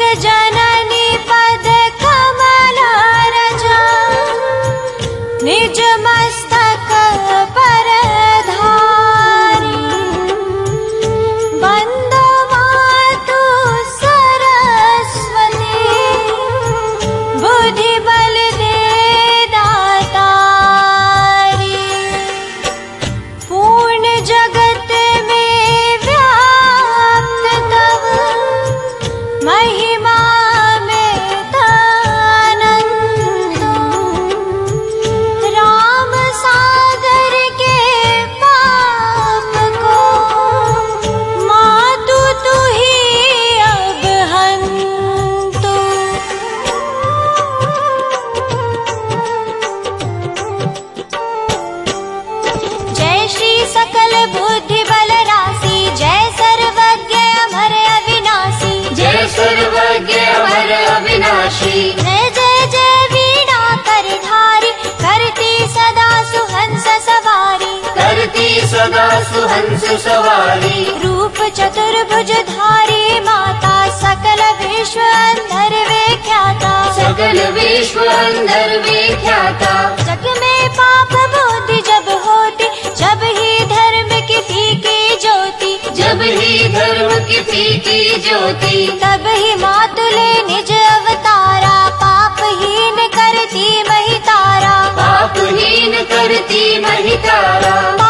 जग जननी सदा सुहंस सवारी। रूप चतुर्भुज धारी माता सकल विश्व अंदर विख्याता। सकल विश्व अंदर विख्याता। जग में पाप बुद्धि जब होती जब ही धर्म की फीकी ज्योति। जब ही धर्म की फीकी ज्योति। तब ही मातुले निज अवतारा पाप हीन करती मही तारा। पापहीन करती महितारा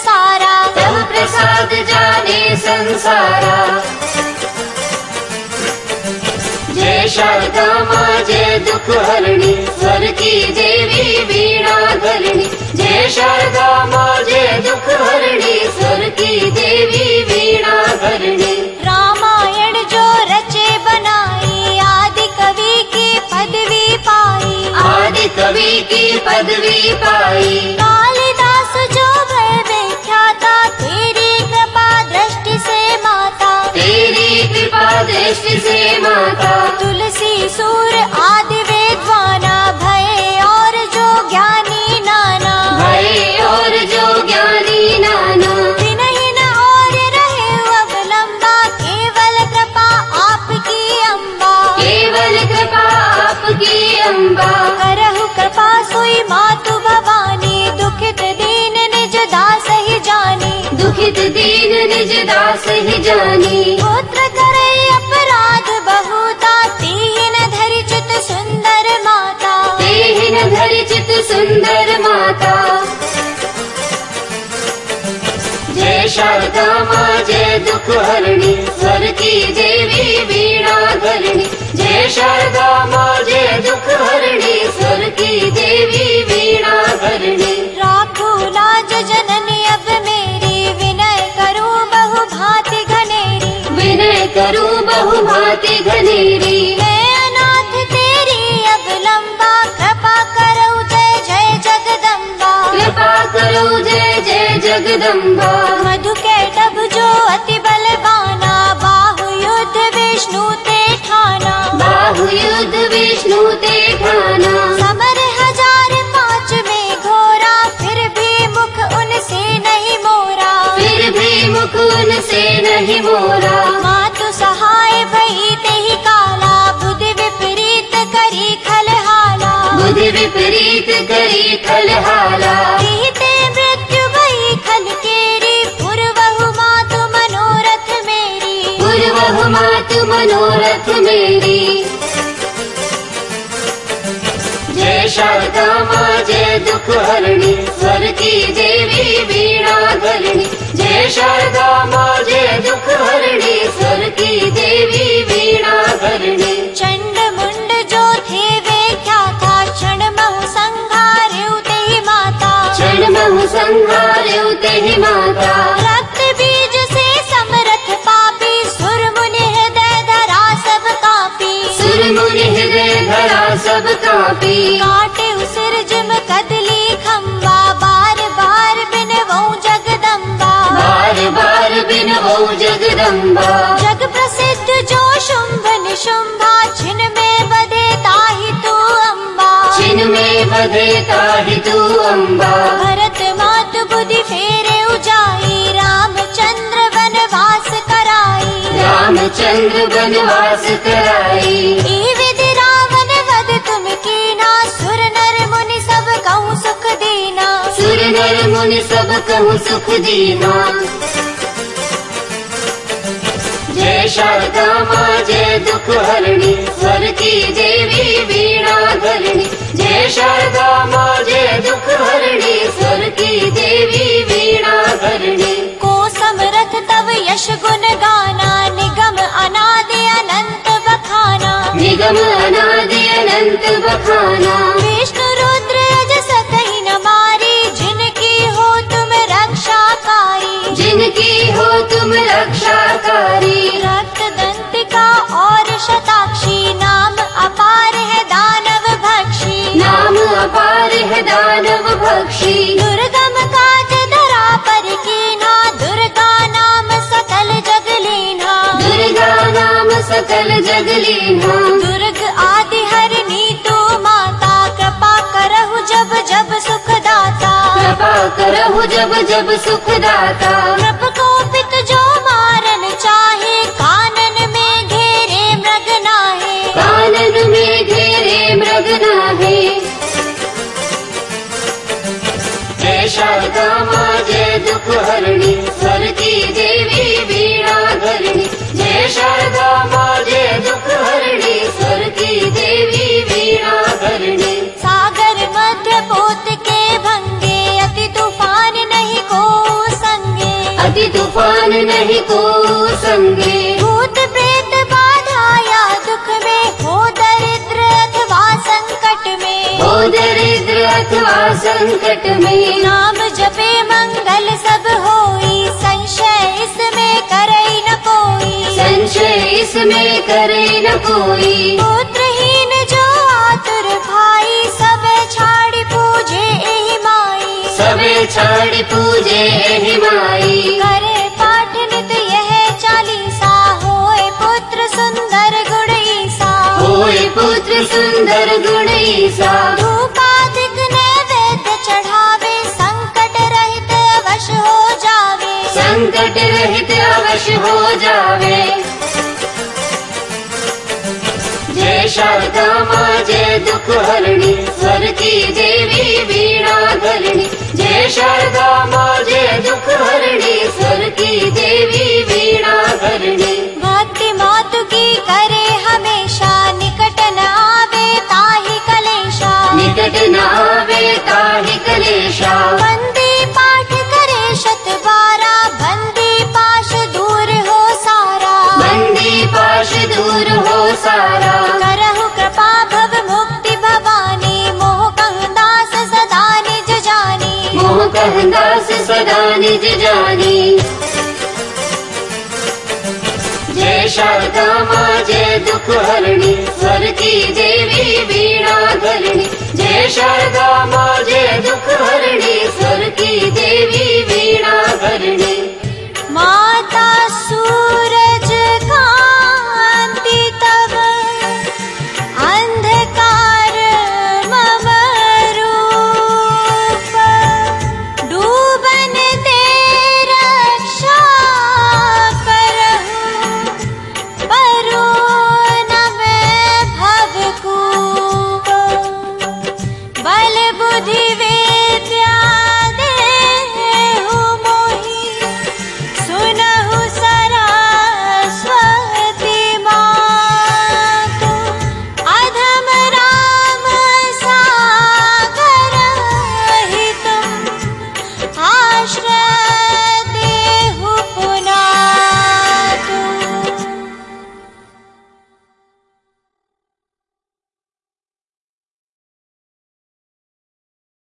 संसारा। तब प्रसाद जाने संसारा। जय शारदा माँ जय दुख हरणी स्वर की देवी वीणा धरणी। जय शारदा माँ जय दुख हरणी स्वर की देवी वीणा धरणी। रामायण जो रचे बनाई आदि कवि की पदवी पाई। आदि कवि की पदवी पाई दुखित दीन निज दास ही जानी। पुत्र करे अपराध बहुता तीन धरि चित सुंदर माता। तेहिन धरि चित सुंदर माता। जय शारदा माँ जय दुख हरणी स्वर की देवी वीणा धरणी जय शारदा माँ जय दुख घनेरी मैं अनाथ तेरी अब लंबा कृपा करो जय जय जगदम्बा। कृपा करो जय जय जगदम्बा। मधु कैटभ जो अति बलवाना बाहु युद्ध विष्णु ते ठाना। बाहु युद्ध विष्णु ते ठाना। समर हज़ार पाँच में घोरा फिर भी मुख उनसे नहीं मोरा। फिर भी मुकुन से नहीं मोरा। विपरीत करी खलहाला ते मृत्यु भई खल केरी पूर्वहु मातु मनोरथ मेरी। पूर्व मातु मनोरथ मेरी। जय शारदा माँ जय दुख हरणी स्वर की देवी वीणा धरणी जय शारदा माँ जय दुख हरणी स्वर की सब कापी। काटे उसिर जिम कदली खम्बा बार बार बिन वो जगदम्बा। बार बार बिन वो जगदम्बा। जग प्रसिद्ध जो शुंभ निशुंभा छिन में बधे ताहि तू अम्बा। छिन में बधे ताहि तू अम्बा। भरत मात बुद्धि फेरे उजाई रामचंद्र कराई। रावण नर मुनि सब कहूँ सुख दीना जय शारदा माँ जय दुख हरणी स्वर की देवी वीणा धरणी जय शारदा माँ जय दुख हरणी स्वर की देवी वीणा धरणी को समरथ तव यश गुण गाना निगम अनादि अनंत बखाना निगम अनादि अनंत बखाना विष्णु तुम रक्षाकारी। रक्त दंतिका और शताक्षी नाम अपार है दानव भक्षी। नाम अपार है दानव भक्षी। दुर्गम काज धरा पर कीना दुर्गा नाम सकल जग लीना। दुर्गा नाम सकल जग लीना। दुर्ग आदि हरनी तू माता कृपा करहु जब जब सुख दाता कृपा करहु जब जब सुख दाता कृप कोपित घेरे मृग नाहे जय शारदा माँ जय दुख हरणी स्वर की देवी वीणा जय माँ जय स्वर की देवी वीणा सागर मध्य पोत के भंगे अति तूफान नहीं को संगे। अति तूफान नहीं को संगे अथवा संकट में नाम जपे मंगल सब होई। संशय इसमें करे न कोई। संशय इसमें करे न कोई। पुत्रहीन जो आतुर भाई सब छाड़ी पूजे एहि माई। सबे छाड़ पूजे एहि माई। करे पाठ नित यह चालीसा होए पुत्र सुंदर गुण ईसा होए पुत्र सुंदर गुण ईसा संकट रहित अवश्य हो जावे जय शारदा माँ जय दुख हरणी स्वर की देवी वीणा धरणी जय शारदा माँ जय दुख हरणी स्वर की देवी वीणा धरणी भक्ति मातु की करे हमेशा निकट न आवे ताहि कलेशा। निकट न आवे ताहि कलेशा सदानि जानी जय शारदा मा जय दुख हरिणि स्वर् की देवी वीणा भरिणी जय शारदा मा जय दुख हरिणि स्वर् की देवी वीणा हरिणि